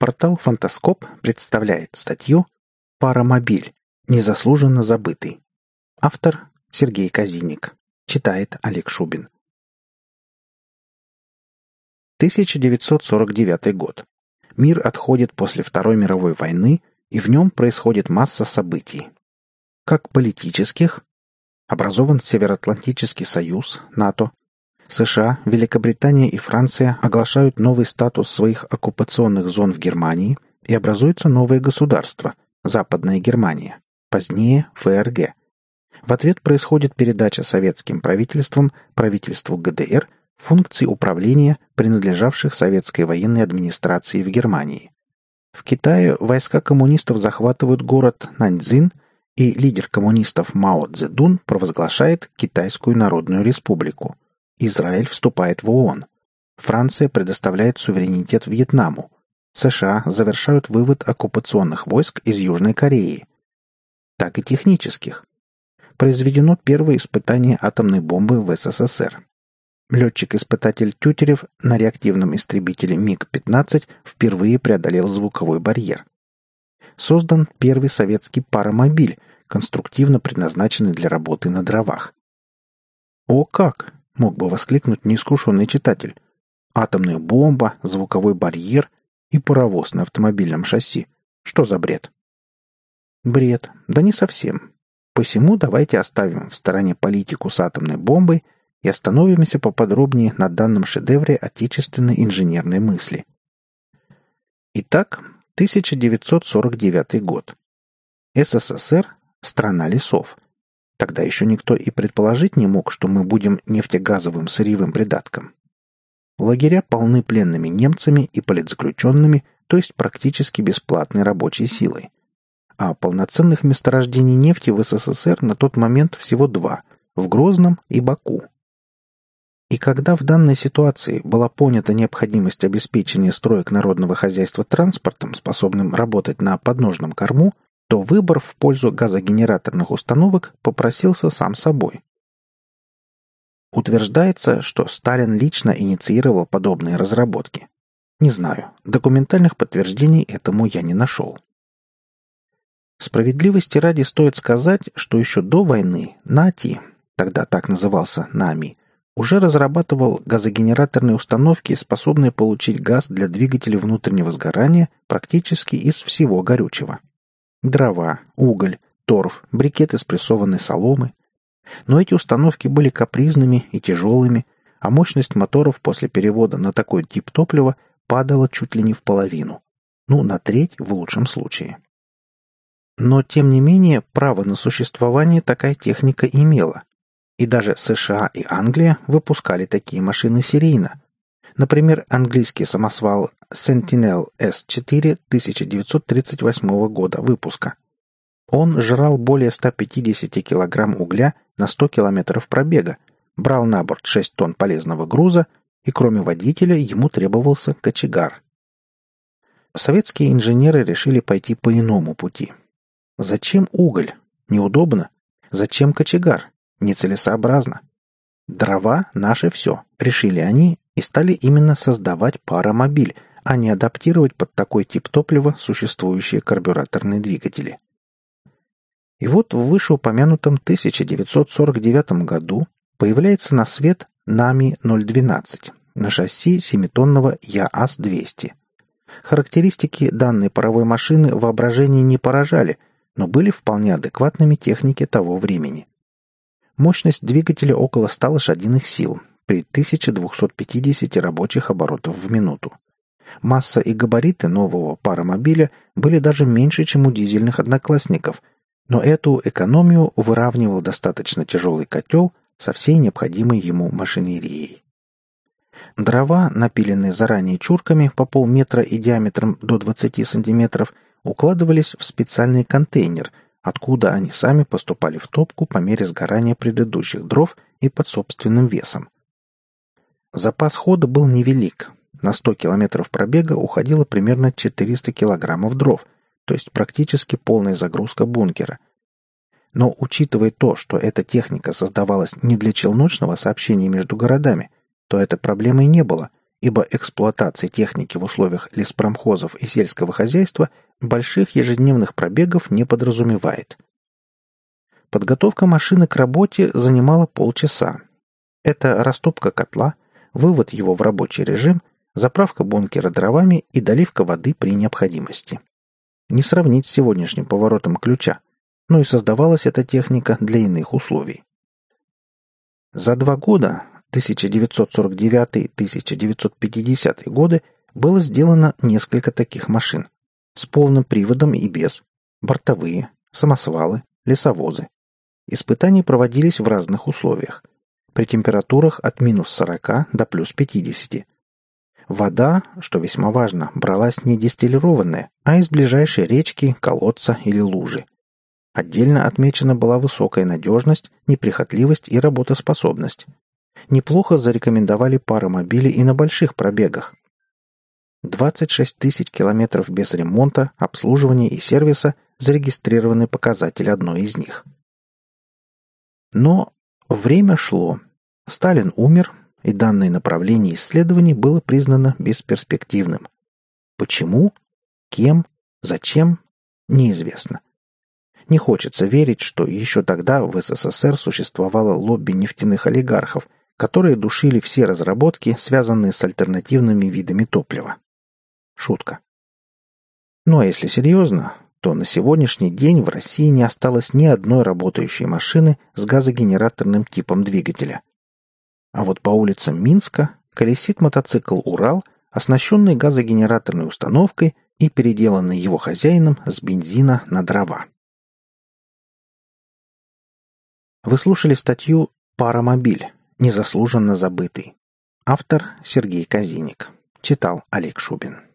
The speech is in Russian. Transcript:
Портал «Фантаскоп» представляет статью «Парамобиль. Незаслуженно забытый». Автор Сергей Казиник. Читает Олег Шубин. 1949 год. Мир отходит после Второй мировой войны, и в нем происходит масса событий. Как политических, образован Североатлантический союз, НАТО, США, Великобритания и Франция оглашают новый статус своих оккупационных зон в Германии и образуется новое государство – Западная Германия, позднее ФРГ. В ответ происходит передача советским правительством правительству ГДР функций управления, принадлежавших советской военной администрации в Германии. В Китае войска коммунистов захватывают город Наньцзин, и лидер коммунистов Мао Цзэдун провозглашает Китайскую Народную Республику – Израиль вступает в ООН. Франция предоставляет суверенитет Вьетнаму. США завершают вывод оккупационных войск из Южной Кореи. Так и технических. Произведено первое испытание атомной бомбы в СССР. Летчик-испытатель Тютерев на реактивном истребителе МиГ-15 впервые преодолел звуковой барьер. Создан первый советский паромобиль, конструктивно предназначенный для работы на дровах. О как! Мог бы воскликнуть неискушенный читатель. Атомная бомба, звуковой барьер и паровоз на автомобильном шасси. Что за бред? Бред. Да не совсем. Посему давайте оставим в стороне политику с атомной бомбой и остановимся поподробнее на данном шедевре отечественной инженерной мысли. Итак, 1949 год. СССР – страна лесов – Тогда еще никто и предположить не мог, что мы будем нефтегазовым сырьевым придатком. Лагеря полны пленными немцами и политзаключенными, то есть практически бесплатной рабочей силой. А полноценных месторождений нефти в СССР на тот момент всего два – в Грозном и Баку. И когда в данной ситуации была понята необходимость обеспечения строек народного хозяйства транспортом, способным работать на подножном корму, то выбор в пользу газогенераторных установок попросился сам собой. Утверждается, что Сталин лично инициировал подобные разработки. Не знаю, документальных подтверждений этому я не нашел. Справедливости ради стоит сказать, что еще до войны НАТИ, тогда так назывался НАМИ, уже разрабатывал газогенераторные установки, способные получить газ для двигателей внутреннего сгорания практически из всего горючего. Дрова, уголь, торф, брикеты спрессованной соломы. Но эти установки были капризными и тяжелыми, а мощность моторов после перевода на такой тип топлива падала чуть ли не в половину. Ну, на треть в лучшем случае. Но, тем не менее, право на существование такая техника имела. И даже США и Англия выпускали такие машины серийно. Например, английский самосвал Sentinel S4 1938 года выпуска. Он жрал более 150 кг угля на 100 км пробега, брал на борт 6 тонн полезного груза, и кроме водителя ему требовался кочегар. Советские инженеры решили пойти по иному пути. Зачем уголь? Неудобно. Зачем кочегар? Нецелесообразно. Дрова – наше все, решили они и стали именно создавать паромобиль – а не адаптировать под такой тип топлива существующие карбюраторные двигатели. И вот в вышеупомянутом 1949 году появляется на свет НАМИ-012 на шасси 7-тонного ЯАС-200. Характеристики данной паровой машины воображение не поражали, но были вполне адекватными технике того времени. Мощность двигателя около 100 лошадиных сил при 1250 рабочих оборотов в минуту. Масса и габариты нового паромобиля были даже меньше, чем у дизельных одноклассников, но эту экономию выравнивал достаточно тяжелый котел со всей необходимой ему машинерией. Дрова, напиленные заранее чурками по полметра и диаметром до 20 сантиметров, укладывались в специальный контейнер, откуда они сами поступали в топку по мере сгорания предыдущих дров и под собственным весом. Запас хода был невелик, на 100 километров пробега уходило примерно 400 килограммов дров, то есть практически полная загрузка бункера. Но учитывая то, что эта техника создавалась не для челночного сообщения между городами, то этой проблемой не было, ибо эксплуатация техники в условиях леспромхозов и сельского хозяйства больших ежедневных пробегов не подразумевает. Подготовка машины к работе занимала полчаса. Это растопка котла, вывод его в рабочий режим, заправка бункера дровами и доливка воды при необходимости. Не сравнить с сегодняшним поворотом ключа, но и создавалась эта техника для иных условий. За два года, 1949-1950 годы, было сделано несколько таких машин. С полным приводом и без. Бортовые, самосвалы, лесовозы. Испытания проводились в разных условиях. При температурах от минус 40 до плюс 50. Вода, что весьма важно, бралась не дистиллированная, а из ближайшей речки, колодца или лужи. Отдельно отмечена была высокая надежность, неприхотливость и работоспособность. Неплохо зарекомендовали паромобили и на больших пробегах. 26 тысяч километров без ремонта, обслуживания и сервиса зарегистрированы показатели одной из них. Но время шло. Сталин умер, и данное направление исследований было признано бесперспективным. Почему? Кем? Зачем? Неизвестно. Не хочется верить, что еще тогда в СССР существовало лобби нефтяных олигархов, которые душили все разработки, связанные с альтернативными видами топлива. Шутка. Ну а если серьезно, то на сегодняшний день в России не осталось ни одной работающей машины с газогенераторным типом двигателя. А вот по улицам Минска колесит мотоцикл «Урал», оснащенный газогенераторной установкой и переделанный его хозяином с бензина на дрова. Вы слушали статью «Паромобиль. Незаслуженно забытый». Автор Сергей Казиник. Читал Олег Шубин.